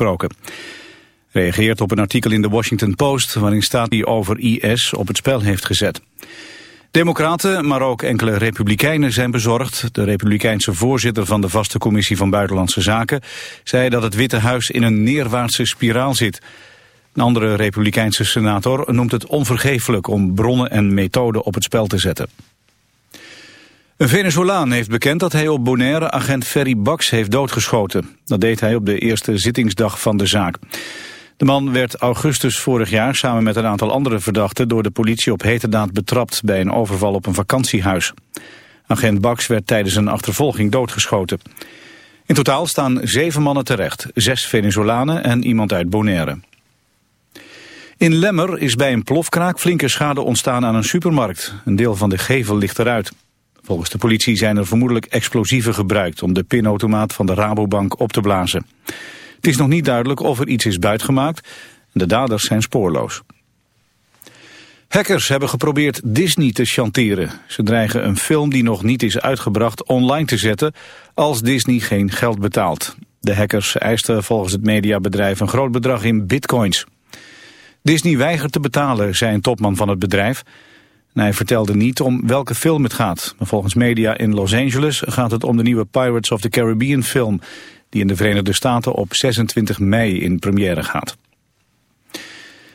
gesproken. Reageert op een artikel in de Washington Post waarin staat die over IS op het spel heeft gezet. Democraten, maar ook enkele republikeinen zijn bezorgd. De republikeinse voorzitter van de vaste commissie van Buitenlandse Zaken zei dat het Witte Huis in een neerwaartse spiraal zit. Een andere republikeinse senator noemt het onvergeeflijk om bronnen en methoden op het spel te zetten. Een Venezolaan heeft bekend dat hij op Bonaire agent Ferry Bax heeft doodgeschoten. Dat deed hij op de eerste zittingsdag van de zaak. De man werd augustus vorig jaar samen met een aantal andere verdachten door de politie op heterdaad betrapt bij een overval op een vakantiehuis. Agent Bax werd tijdens een achtervolging doodgeschoten. In totaal staan zeven mannen terecht, zes Venezolanen en iemand uit Bonaire. In Lemmer is bij een plofkraak flinke schade ontstaan aan een supermarkt. Een deel van de gevel ligt eruit. Volgens de politie zijn er vermoedelijk explosieven gebruikt om de pinautomaat van de Rabobank op te blazen. Het is nog niet duidelijk of er iets is buitgemaakt. De daders zijn spoorloos. Hackers hebben geprobeerd Disney te chanteren. Ze dreigen een film die nog niet is uitgebracht online te zetten als Disney geen geld betaalt. De hackers eisten volgens het mediabedrijf een groot bedrag in bitcoins. Disney weigert te betalen, zei een topman van het bedrijf. Hij vertelde niet om welke film het gaat. Maar volgens media in Los Angeles gaat het om de nieuwe Pirates of the Caribbean film die in de Verenigde Staten op 26 mei in première gaat.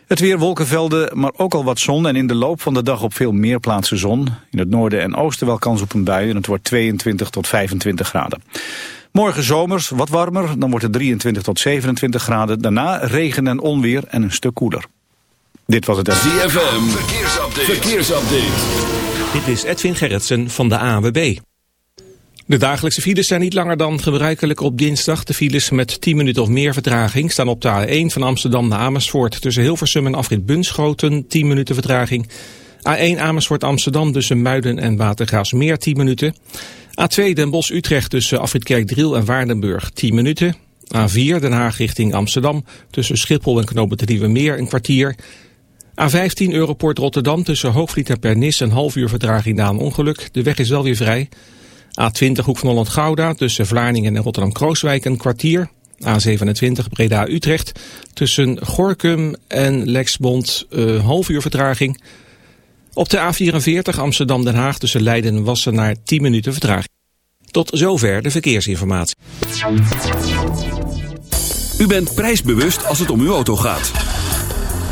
Het weer wolkenvelden, maar ook al wat zon en in de loop van de dag op veel meer plaatsen zon. In het noorden en oosten wel kans op een bui en het wordt 22 tot 25 graden. Morgen zomers, wat warmer, dan wordt het 23 tot 27 graden. Daarna regen en onweer en een stuk koeler. Dit was het... ZFM, verkeersupdate. verkeersupdate. Dit is Edwin Gerritsen van de AWB. De dagelijkse files zijn niet langer dan gebruikelijk op dinsdag. De files met 10 minuten of meer vertraging staan op de A1 van Amsterdam naar Amersfoort. Tussen Hilversum en Afrit Bunschoten 10 minuten vertraging. A1 Amersfoort Amsterdam tussen Muiden en Watergraafsmeer 10 minuten. A2 Den Bosch Utrecht tussen Afrit Kerkdriel en Waardenburg 10 minuten. A4 Den Haag richting Amsterdam tussen Schiphol en Knopen de Nieuwe Meer een kwartier. A15 Europort Rotterdam tussen Hoogvliet en Pernis een half uur vertraging na een ongeluk. De weg is wel weer vrij. A20 Hoek van Holland-Gouda tussen Vlaardingen en Rotterdam-Krooswijk een kwartier. A27 Breda-Utrecht tussen Gorkum en Lexbond een half uur vertraging. Op de A44 Amsterdam-Den Haag tussen Leiden en Wassenaar 10 minuten vertraging. Tot zover de verkeersinformatie. U bent prijsbewust als het om uw auto gaat.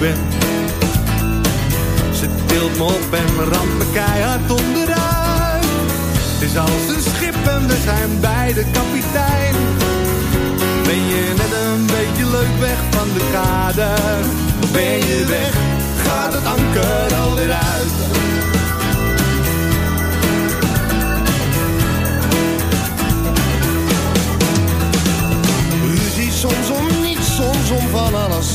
Ben. Ze tilt me op en ramt me keihard onderuit. Het is als een schip en we zijn beide kapitein. Ben je net een beetje leuk weg van de kade? Ben je weg, gaat het anker alweer uit. Soms om niets, soms om van alles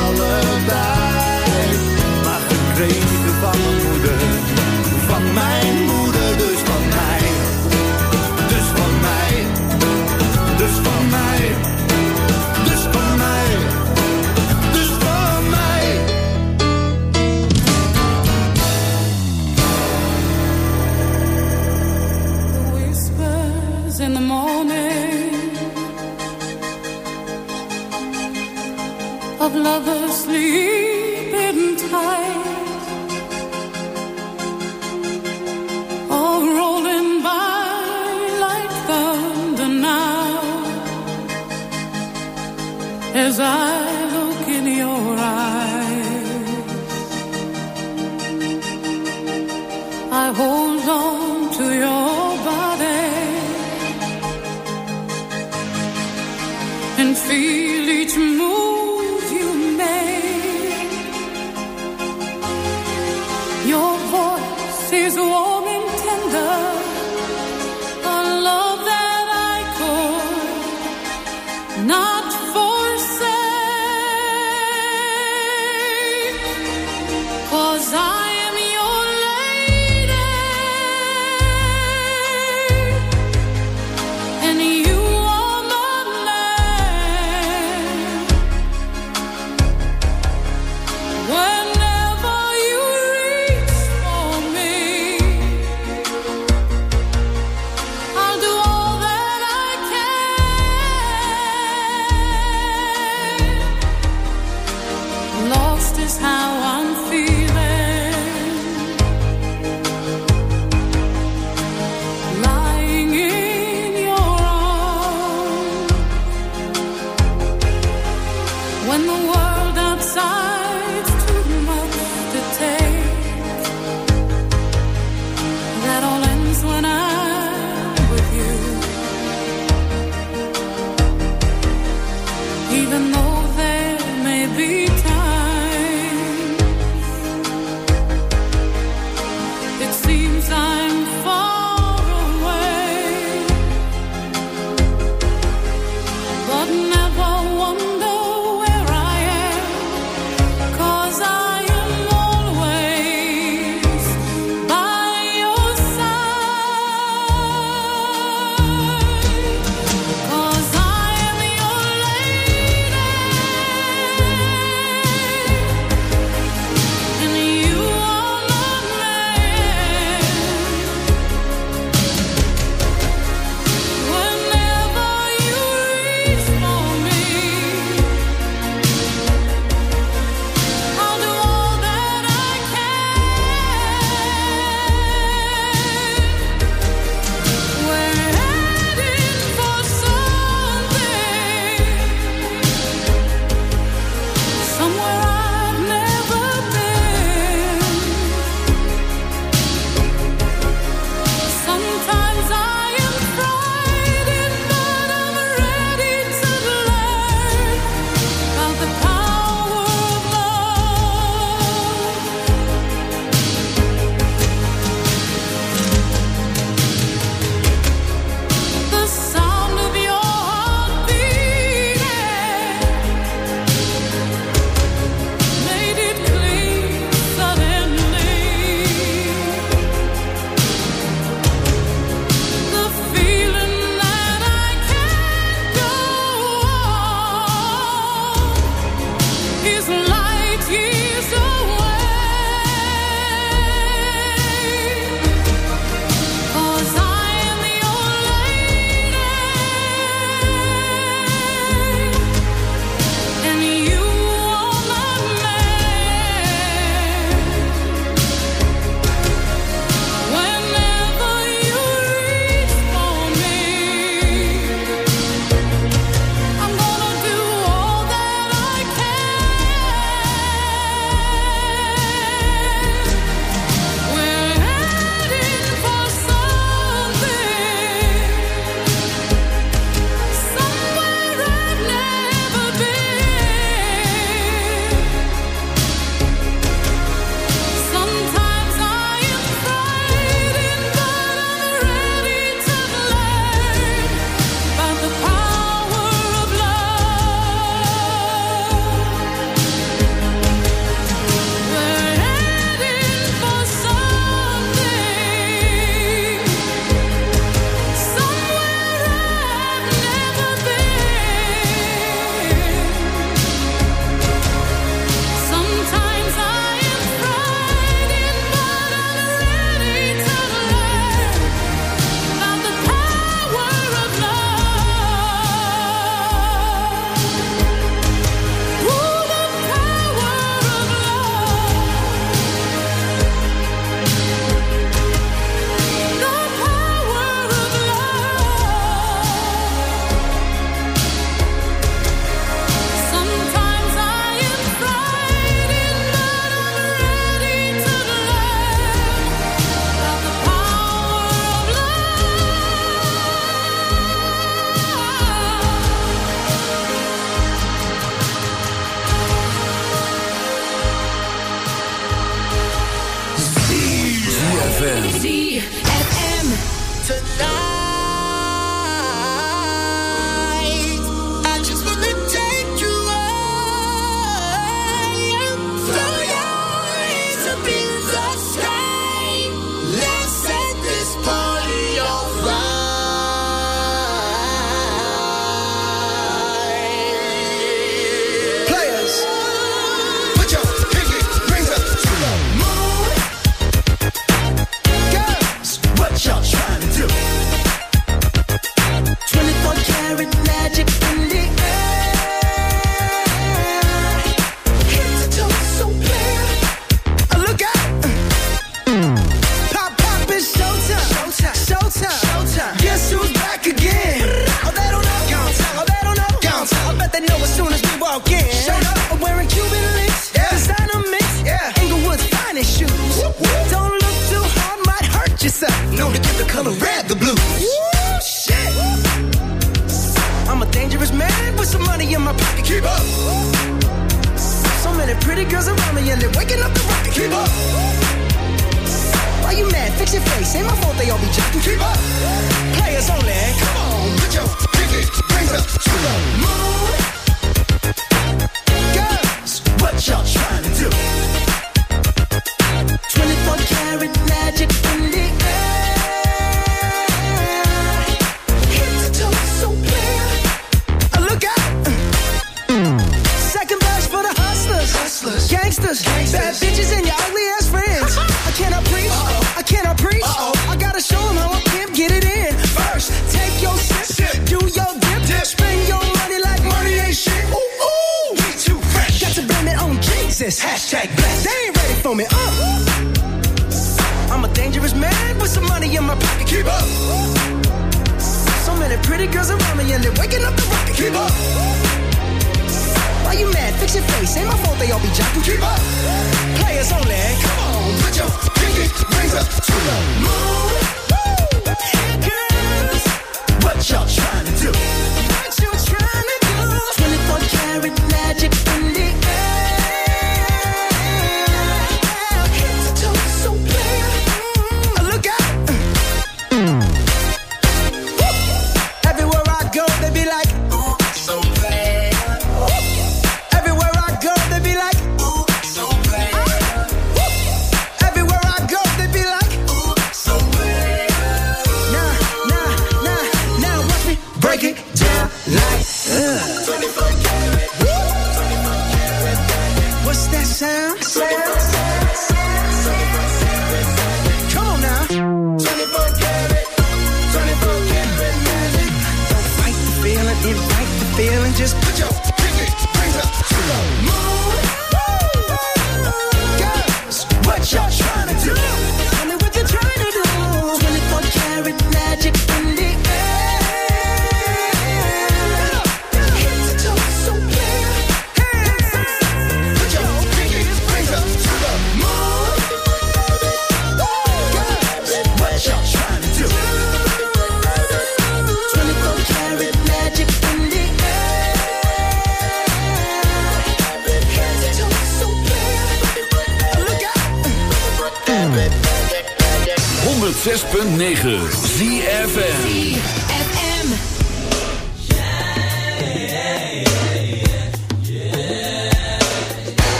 lovers sleep in time. Like thunder now, as I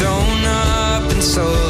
Thrown up and sold.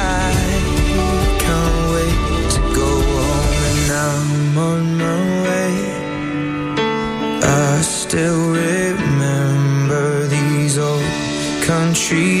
tree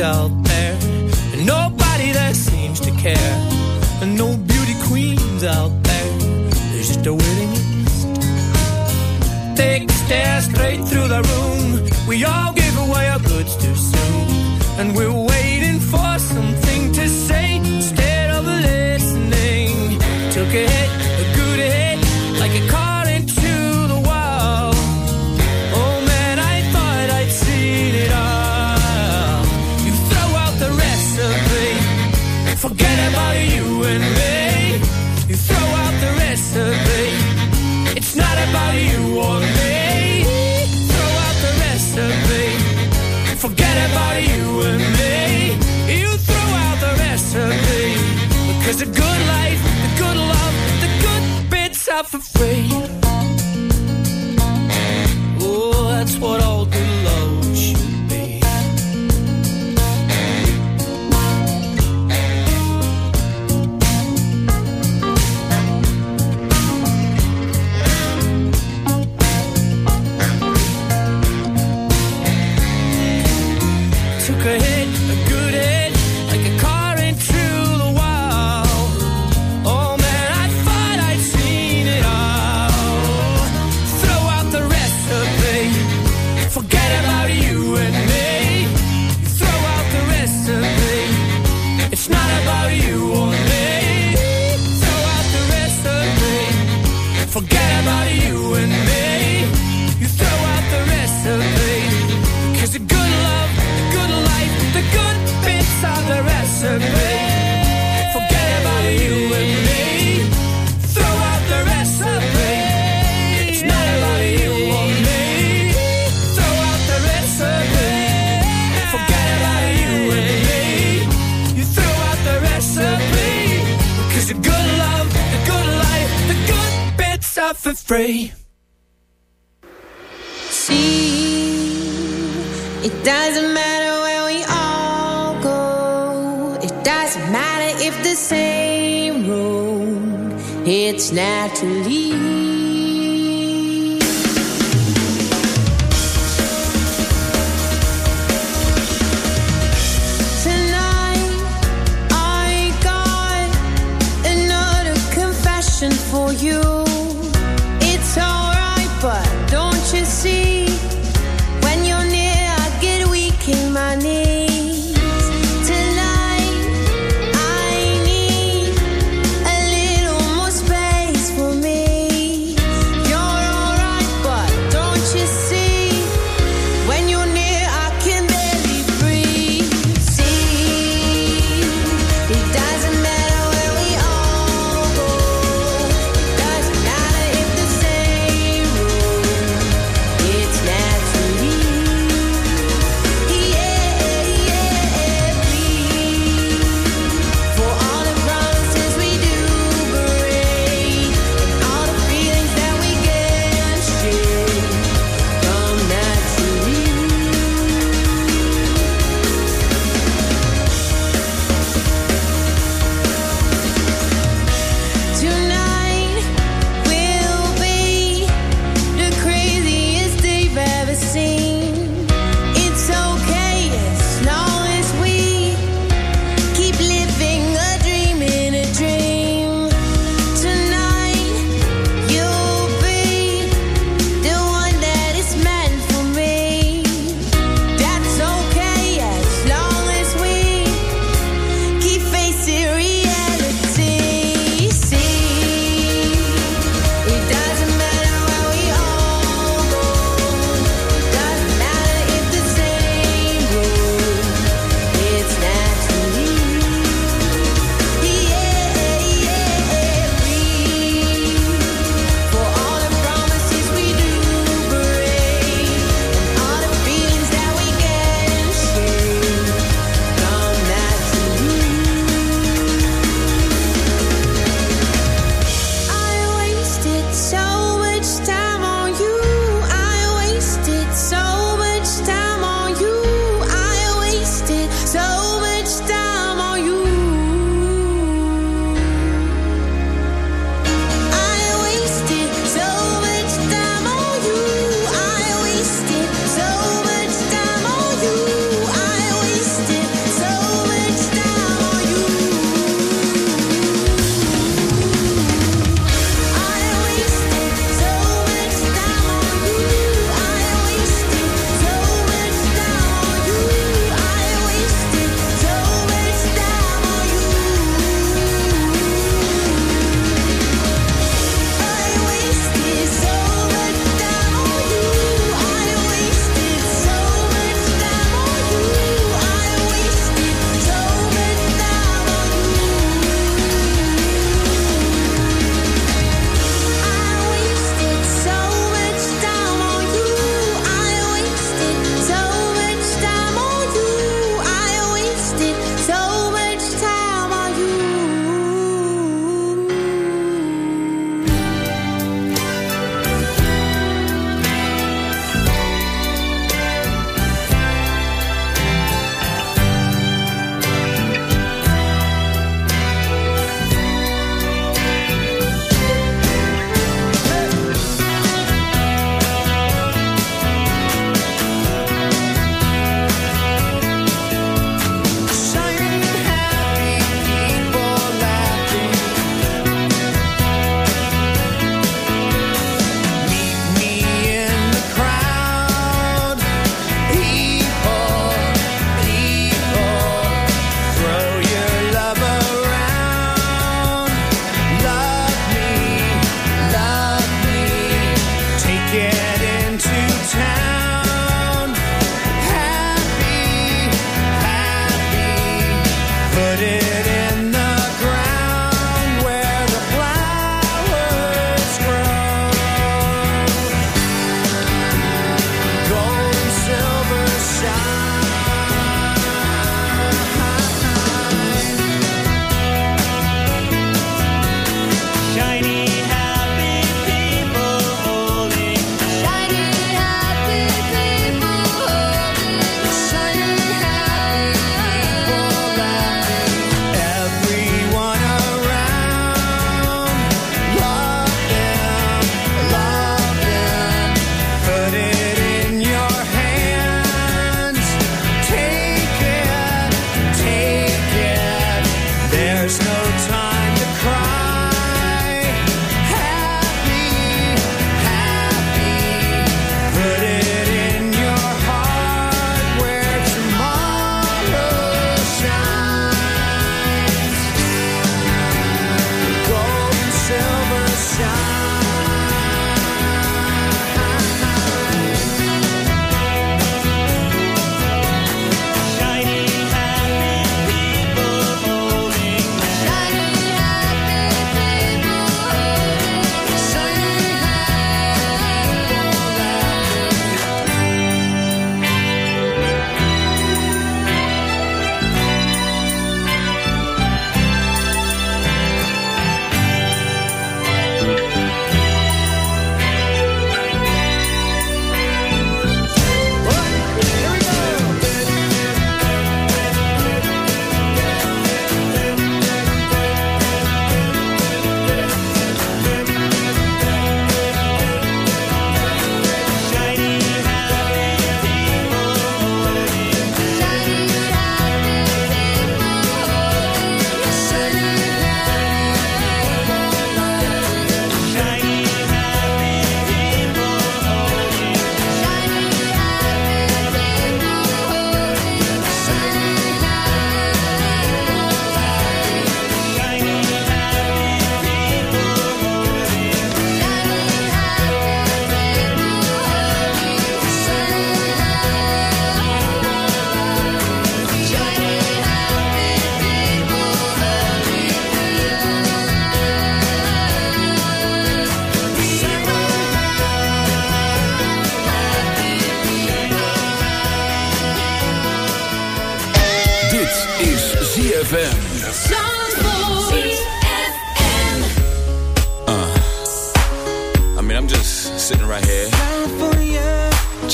out there, and nobody that seems to care. free. See, it doesn't matter where we all go, it doesn't matter if the same road hits naturally. you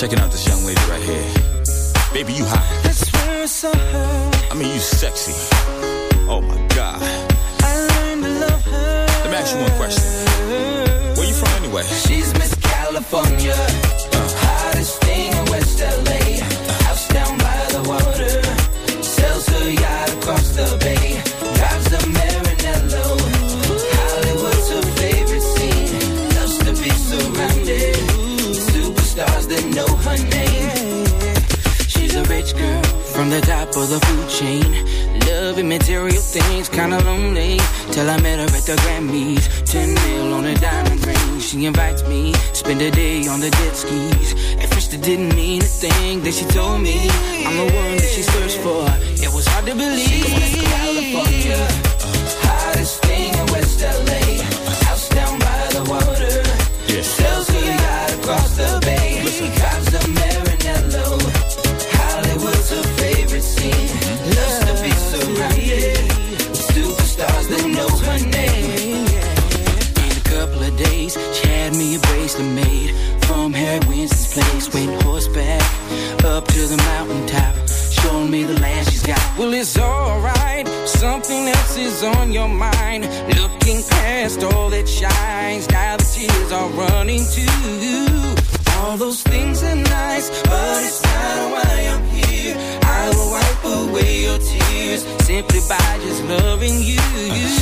checking out this young lady right here. Baby, you hot. I mean, you sexy. Oh my God. Let me ask you one question. Where you from anyway? She's Miss California, the top of the food chain. Loving material things, kinda lonely. Till I met her at the Grammys. 10 mil on a diamond ring. She invites me, spend a day on the jet skis. At first it didn't mean a thing. Then she told me I'm the one that she searched for. It was hard to believe. California, is on your mind. Looking past all that shines. Now the tears are running too. All those things are nice, but it's not why I'm here. I will wipe away your tears simply by just loving you.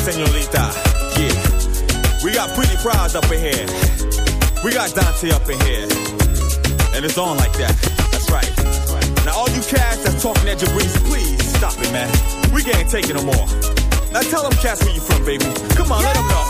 Esta, señorita? Yeah. We got pretty prize up in here. We got Dante up in here. And it's on like that. That's right. Now all you cats that's talking at Jabriz, please stop it, man. We can't take it no more. Now tell them cats where you from, baby. Come on, let them know.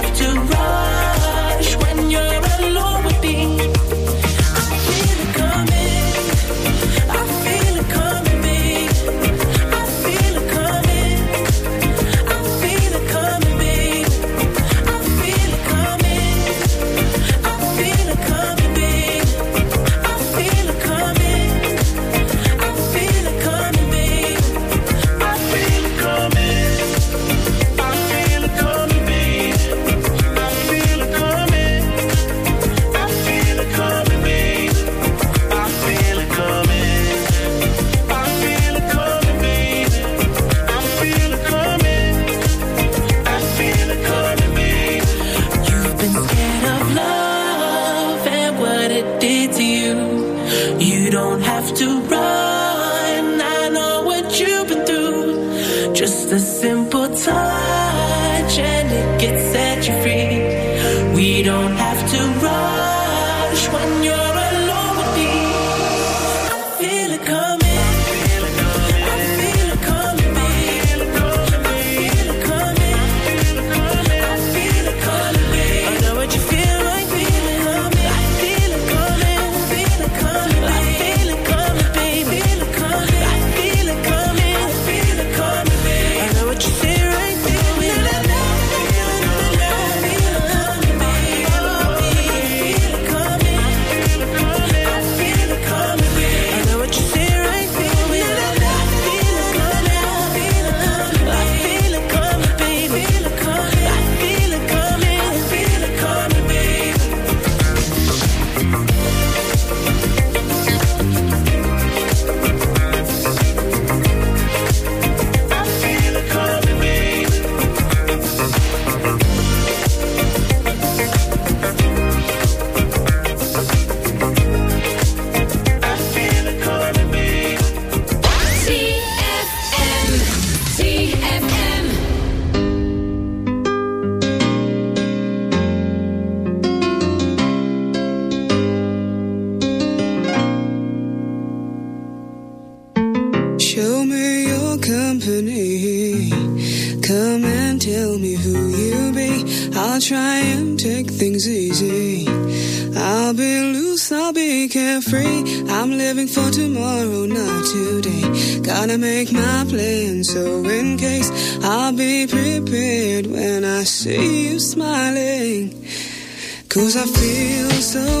Cause I feel so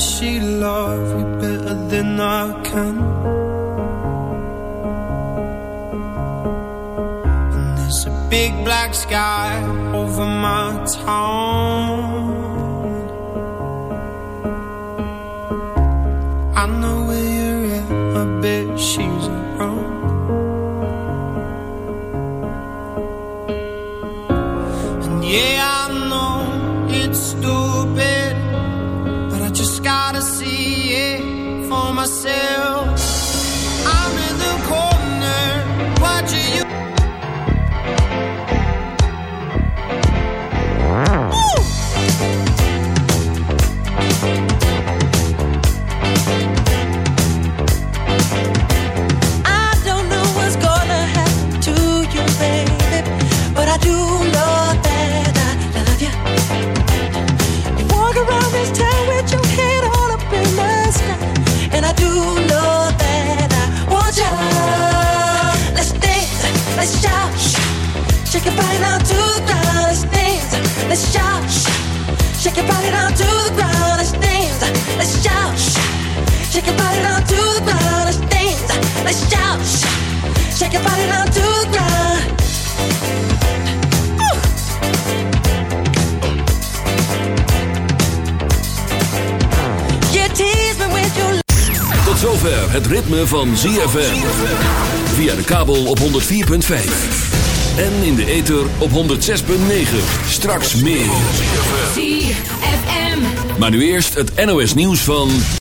she love you better than I can? And there's a big black sky over my town Check shout, shake your body down to the ground. Me with Tot zover het ritme van ZFM. Via de kabel op 104.5. En in de ether op 106.9. Straks meer. ZFM. Maar nu eerst het NOS nieuws van...